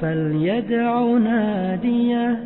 فليدع ناديه